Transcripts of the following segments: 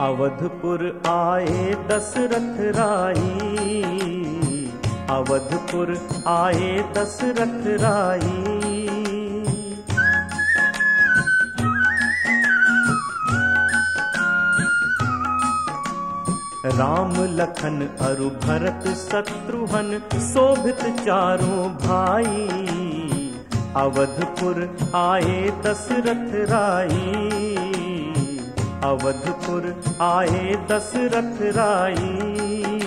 अवधपुर आए दशरथ राई। अवधपुर आए दशरथ राई। राम लखन अरु भरत शत्रुहन, शोभित चारों भाई। अवधपुर आए दशरथ राई। अवधपुर आए दशरथ राई।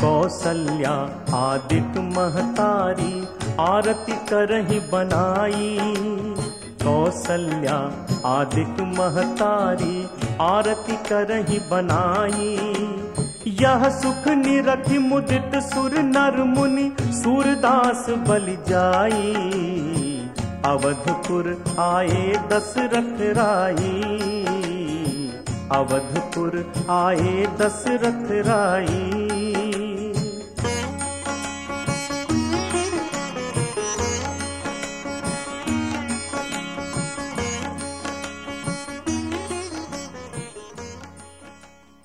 कौसल्या, आदित्य महतारी, आरती करही बनाई। कौसल्या, आदित्य महतारी, आरती करही बनाई। यह सुख निरखि मुदित सुर नर मुनि, सूरदास बलि जाई। अवधपुर आए दशरथ राई। अवधपुर आए दशरथ राई।